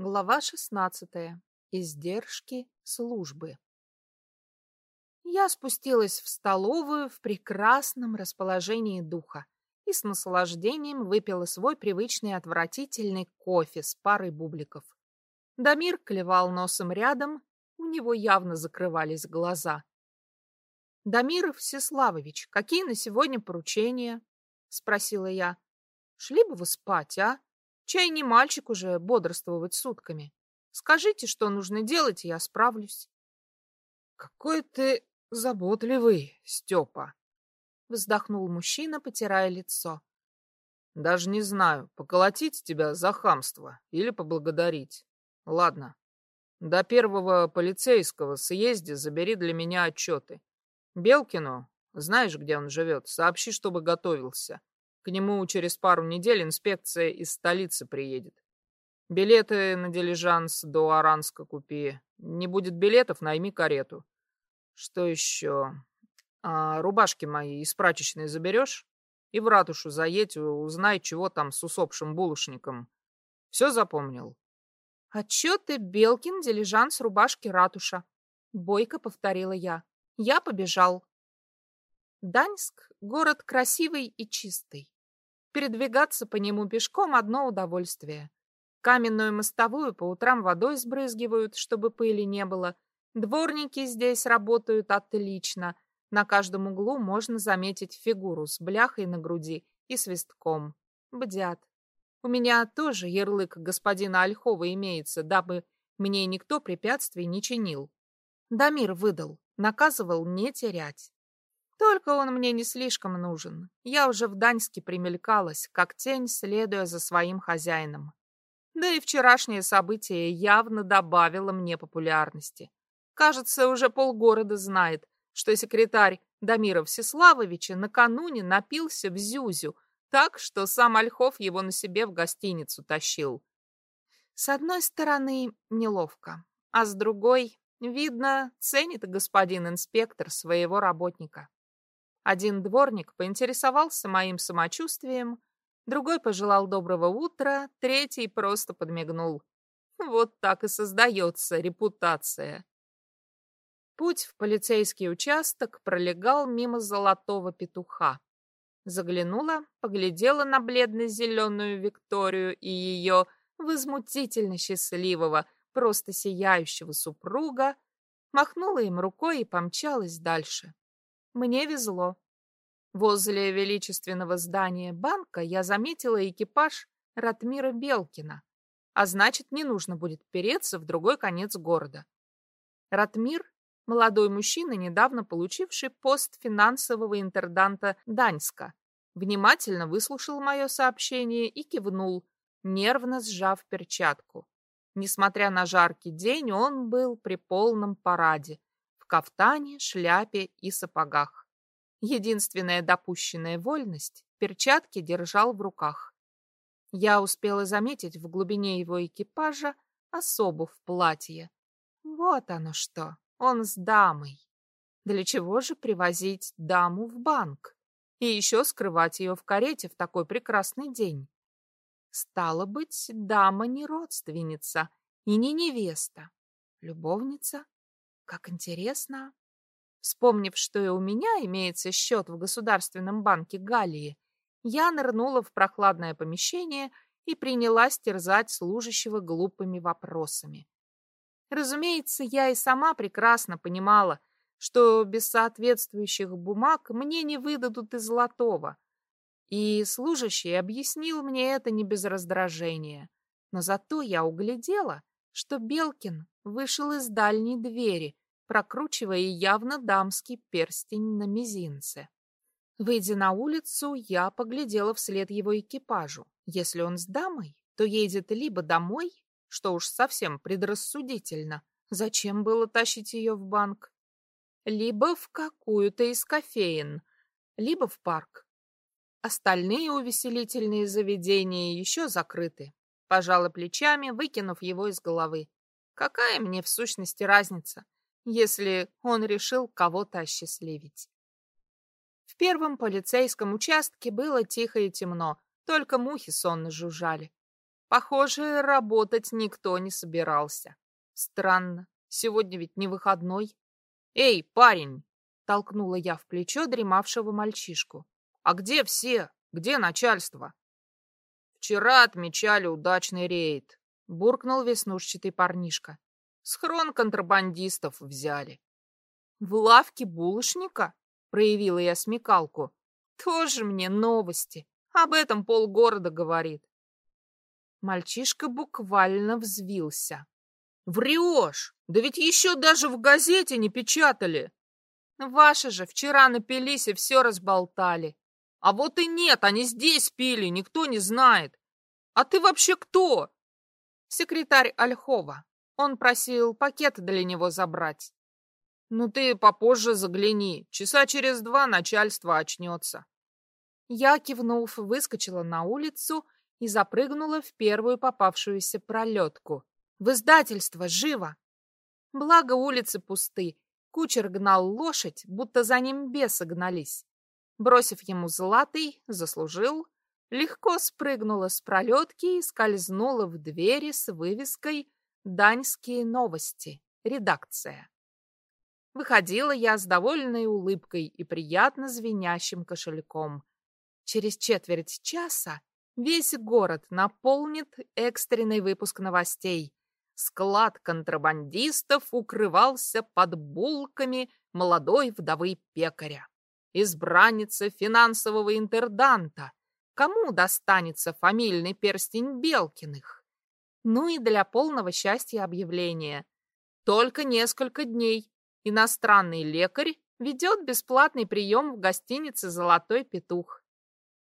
Глава 16. Издержки службы. Я спустилась в столовую в прекрасном расположении духа и с наслаждением выпила свой привычный отвратительный кофе с парой бубликов. Дамир клевал носом рядом, у него явно закрывались глаза. «Дамир Всеславович, какие на сегодня поручения?» — спросила я. «Шли бы вы спать, а?» Чай не мальчик уже бодрствовать сутками. Скажите, что нужно делать, и я справлюсь. Какой ты заботливый, Степа. Вздохнул мужчина, потирая лицо. Даже не знаю, поколотить тебя за хамство или поблагодарить. Ладно, до первого полицейского съезде забери для меня отчеты. Белкину, знаешь, где он живет, сообщи, чтобы готовился. К нему через пару недель инспекция из столицы приедет. Билеты на дилижанс до Аранска купи. Не будет билетов, найми карету. Что еще? А, рубашки мои из прачечной заберешь? И в ратушу заедь, узнай, чего там с усопшим булочником. Все запомнил? Отчеты Белкин, дилижанс, рубашки, ратуша. Бойко повторила я. Я побежал. Даньск — город красивый и чистый. Передвигаться по нему пешком одно удовольствие. Каменную мостовую по утрам водой сбрызгивают, чтобы пыли не было. Дворники здесь работают отлично. На каждом углу можно заметить фигуру с бляхой на груди и свистком. Бдят. У меня тоже ярлык господина Ольхова имеется, дабы мне никто препятствий не чинил. Дамир выдал, наказывал не терять. Только он мне не слишком нужен. Я уже в Даньске примелькалась, как тень, следуя за своим хозяином. Да и вчерашнее событие явно добавило мне популярности. Кажется, уже полгорода знает, что секретарь Дамира Всеславовича накануне напился в Зюзю, так, что сам Ольхов его на себе в гостиницу тащил. С одной стороны, неловко, а с другой, видно, ценит господин инспектор своего работника. Один дворник поинтересовался моим самочувствием, другой пожелал доброго утра, третий просто подмигнул. Вот так и создается репутация. Путь в полицейский участок пролегал мимо золотого петуха. Заглянула, поглядела на бледно-зеленую Викторию и ее возмутительно счастливого, просто сияющего супруга, махнула им рукой и помчалась дальше. Мне везло. Возле величественного здания банка я заметила экипаж Ратмира Белкина, а значит, не нужно будет переться в другой конец города. Ратмир — молодой мужчина, недавно получивший пост финансового интерданта Даньска, внимательно выслушал мое сообщение и кивнул, нервно сжав перчатку. Несмотря на жаркий день, он был при полном параде, кафтане, шляпе и сапогах. Единственная допущенная вольность — перчатки держал в руках. Я успела заметить в глубине его экипажа особу в платье. Вот оно что, он с дамой. Для чего же привозить даму в банк? И еще скрывать ее в карете в такой прекрасный день? Стало быть, дама не родственница и не невеста. Любовница? Как интересно. Вспомнив, что и у меня имеется счет в Государственном банке Галлии, я нырнула в прохладное помещение и принялась терзать служащего глупыми вопросами. Разумеется, я и сама прекрасно понимала, что без соответствующих бумаг мне не выдадут и золотого. И служащий объяснил мне это не без раздражения. Но зато я углядела, что Белкин вышел из дальней двери, прокручивая явно дамский перстень на мизинце. Выйдя на улицу, я поглядела вслед его экипажу. Если он с дамой, то едет либо домой, что уж совсем предрассудительно, зачем было тащить ее в банк, либо в какую-то из кофеин, либо в парк. Остальные увеселительные заведения еще закрыты. Пожала плечами, выкинув его из головы. Какая мне в сущности разница, если он решил кого-то осчастливить? В первом полицейском участке было тихо и темно, только мухи сонно жужжали. Похоже, работать никто не собирался. Странно, сегодня ведь не выходной. «Эй, парень!» — толкнула я в плечо дремавшего мальчишку. «А где все? Где начальство?» «Вчера отмечали удачный рейд», — буркнул веснушчатый парнишка. «Схрон контрабандистов взяли». «В лавке булочника?» — проявила я смекалку. «Тоже мне новости. Об этом полгорода говорит». Мальчишка буквально взвился. Врешь! Да ведь еще даже в газете не печатали. Ваши же вчера напились и все разболтали. А вот и нет, они здесь пили, никто не знает. А ты вообще кто? Секретарь Ольхова. Он просил пакет для него забрать. Ну ты попозже загляни, часа через два начальство очнется. Я, кивнув, выскочила на улицу и запрыгнула в первую попавшуюся пролетку. В издательство, живо! Благо улицы пусты. Кучер гнал лошадь, будто за ним бесы гнались. Бросив ему золотый, заслужил, легко спрыгнула с пролетки и скользнула в двери с вывеской «Даньские новости. Редакция». Выходила я с довольной улыбкой и приятно звенящим кошельком. Через четверть часа весь город наполнит экстренный выпуск новостей. Склад контрабандистов укрывался под булками молодой вдовы пекаря. Избранница финансового интерданта. Кому достанется фамильный перстень Белкиных? Ну и для полного счастья объявление. Только несколько дней. Иностранный лекарь ведет бесплатный прием в гостинице «Золотой петух».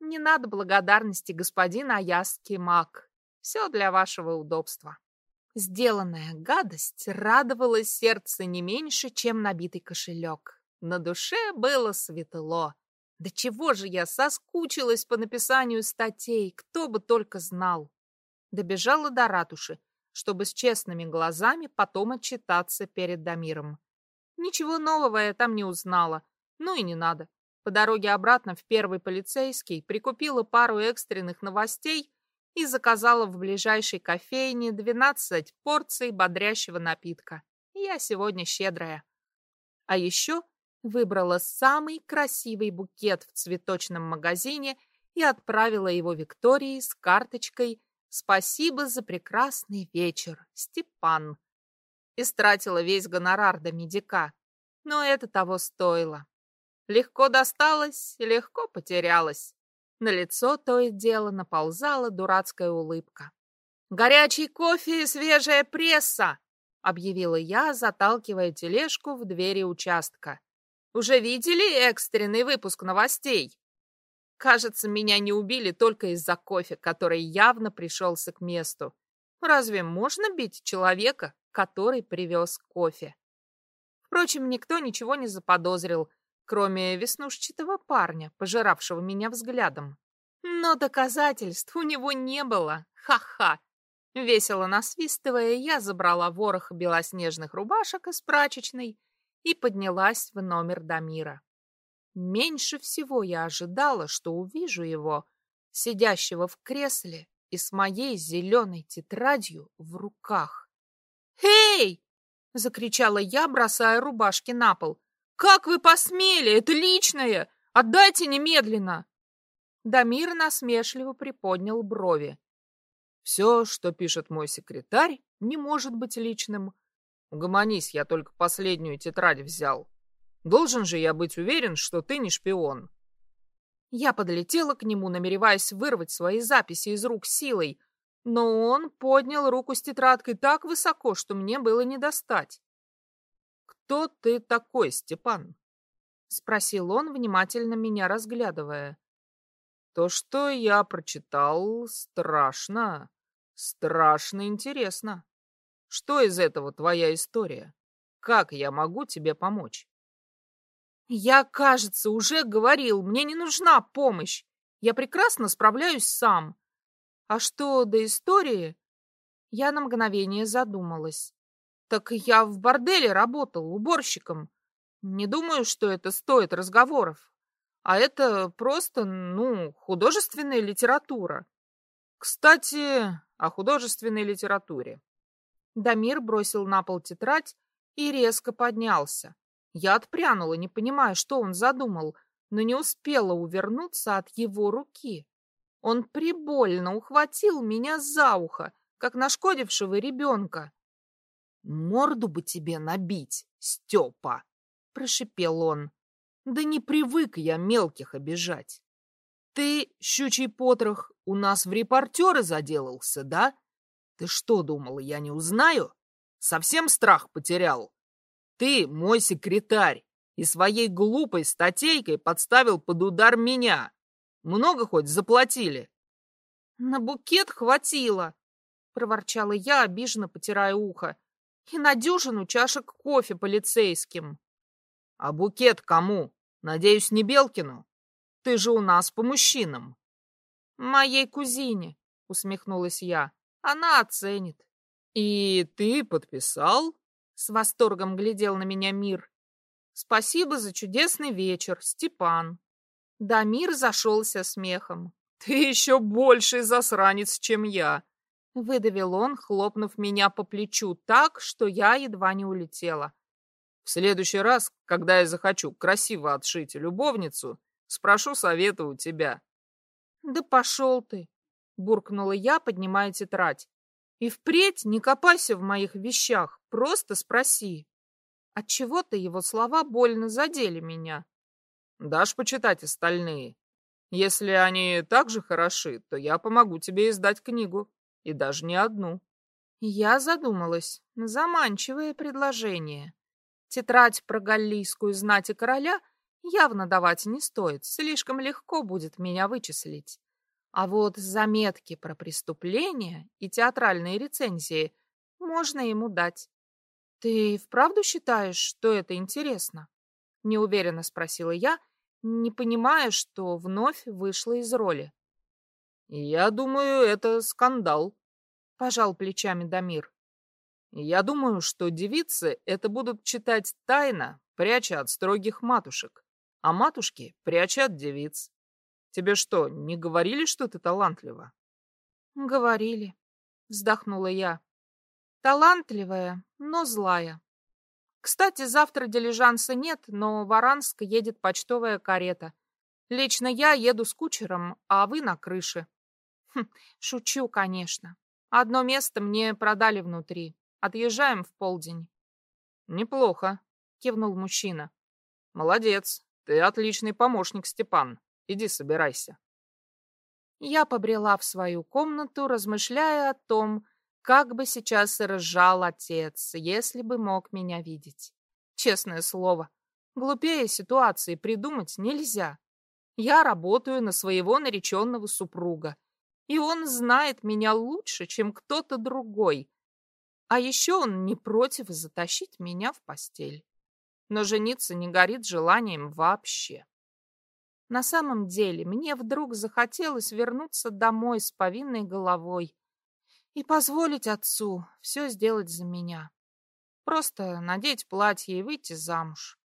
Не надо благодарности, господин Аяский маг. Все для вашего удобства. Сделанная гадость радовала сердце не меньше, чем набитый кошелек. На душе было светло. Да чего же я соскучилась по написанию статей, кто бы только знал. Добежала до ратуши, чтобы с честными глазами потом отчитаться перед Дамиром. Ничего нового я там не узнала, ну и не надо. По дороге обратно в первый полицейский прикупила пару экстренных новостей и заказала в ближайшей кофейне 12 порций бодрящего напитка. Я сегодня щедрая. А еще выбрала самый красивый букет в цветочном магазине и отправила его Виктории с карточкой «Спасибо за прекрасный вечер, Степан». Истратила весь гонорар до медика, но это того стоило. Легко досталось, легко потерялось. На лицо то и дело наползала дурацкая улыбка. «Горячий кофе и свежая пресса!» — объявила я, заталкивая тележку в двери участка. «Уже видели экстренный выпуск новостей?» Кажется, меня не убили только из-за кофе, который явно пришелся к месту. Разве можно бить человека, который привез кофе? Впрочем, никто ничего не заподозрил, кроме веснушчатого парня, пожиравшего меня взглядом. Но доказательств у него не было. Ха-ха! Весело насвистывая, я забрала ворох белоснежных рубашек из прачечной и поднялась в номер Дамира. Меньше всего я ожидала, что увижу его, сидящего в кресле и с моей зеленой тетрадью в руках. «Эй!» — закричала я, бросая рубашки на пол. «Как вы посмели? Это личное! Отдайте немедленно!» Дамир насмешливо приподнял брови. «Все, что пишет мой секретарь, не может быть личным. Угомонись, я только последнюю тетрадь взял. Должен же я быть уверен, что ты не шпион». Я подлетела к нему, намереваясь вырвать свои записи из рук силой, но он поднял руку с тетрадкой так высоко, что мне было не достать кто ты такой, Степан?» — спросил он, внимательно меня разглядывая. «То, что я прочитал, страшно, страшно интересно. Что из этого твоя история? Как я могу тебе помочь?» «Я, кажется, уже говорил, мне не нужна помощь. Я прекрасно справляюсь сам. А что до истории?» Я на мгновение задумалась. Так я в борделе работал уборщиком. Не думаю, что это стоит разговоров. А это просто, ну, художественная литература. Кстати, о художественной литературе. Дамир бросил на пол тетрадь и резко поднялся. Я отпрянула, не понимая, что он задумал, но не успела увернуться от его руки. Он прибольно ухватил меня за ухо, как нашкодившего ребенка. «Морду бы тебе набить, Степа!» — прошипел он. «Да не привык я мелких обижать. Ты, щучий потрох, у нас в репортеры заделался, да? Ты что думала, я не узнаю? Совсем страх потерял? Ты мой секретарь и своей глупой статейкой подставил под удар меня. Много хоть заплатили?» «На букет хватило!» — проворчала я, обиженно потирая ухо. «И на дюжину чашек кофе полицейским». «А букет кому? Надеюсь, не Белкину? Ты же у нас по мужчинам». «Моей кузине», — усмехнулась я. «Она оценит». «И ты подписал?» — с восторгом глядел на меня мир. «Спасибо за чудесный вечер, Степан». Дамир зашелся смехом. «Ты еще больший засранец, чем я!» Выдавил он, хлопнув меня по плечу так, что я едва не улетела. «В следующий раз, когда я захочу красиво отшить любовницу, спрошу совета у тебя». «Да пошел ты!» — буркнула я, поднимая тетрадь. «И впредь не копайся в моих вещах, просто спроси». Отчего-то его слова больно задели меня. «Дашь почитать остальные?» Если они так же хороши, то я помогу тебе издать книгу. И даже не одну. Я задумалась. Заманчивое предложение. Тетрадь про галлийскую знать и короля явно давать не стоит. Слишком легко будет меня вычислить. А вот заметки про преступления и театральные рецензии можно ему дать. Ты вправду считаешь, что это интересно? Неуверенно спросила я, не понимая, что вновь вышла из роли. «Я думаю, это скандал», — пожал плечами Дамир. «Я думаю, что девицы это будут читать тайно, пряча от строгих матушек, а матушки пряча девиц. Тебе что, не говорили, что ты талантлива?» «Говорили», — вздохнула я. «Талантливая, но злая. Кстати, завтра дилижанса нет, но в Аранск едет почтовая карета. Лично я еду с кучером, а вы на крыше. Хм, шучу, конечно. Одно место мне продали внутри. Отъезжаем в полдень. Неплохо, кивнул мужчина. Молодец. Ты отличный помощник, Степан. Иди собирайся. Я побрела в свою комнату, размышляя о том, как бы сейчас ржал отец, если бы мог меня видеть. Честное слово, глупее ситуации придумать нельзя. Я работаю на своего нареченного супруга, и он знает меня лучше, чем кто-то другой. А еще он не против затащить меня в постель. Но жениться не горит желанием вообще. На самом деле, мне вдруг захотелось вернуться домой с повинной головой, и позволить отцу все сделать за меня. Просто надеть платье и выйти замуж.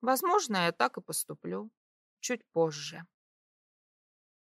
Возможно, я так и поступлю чуть позже.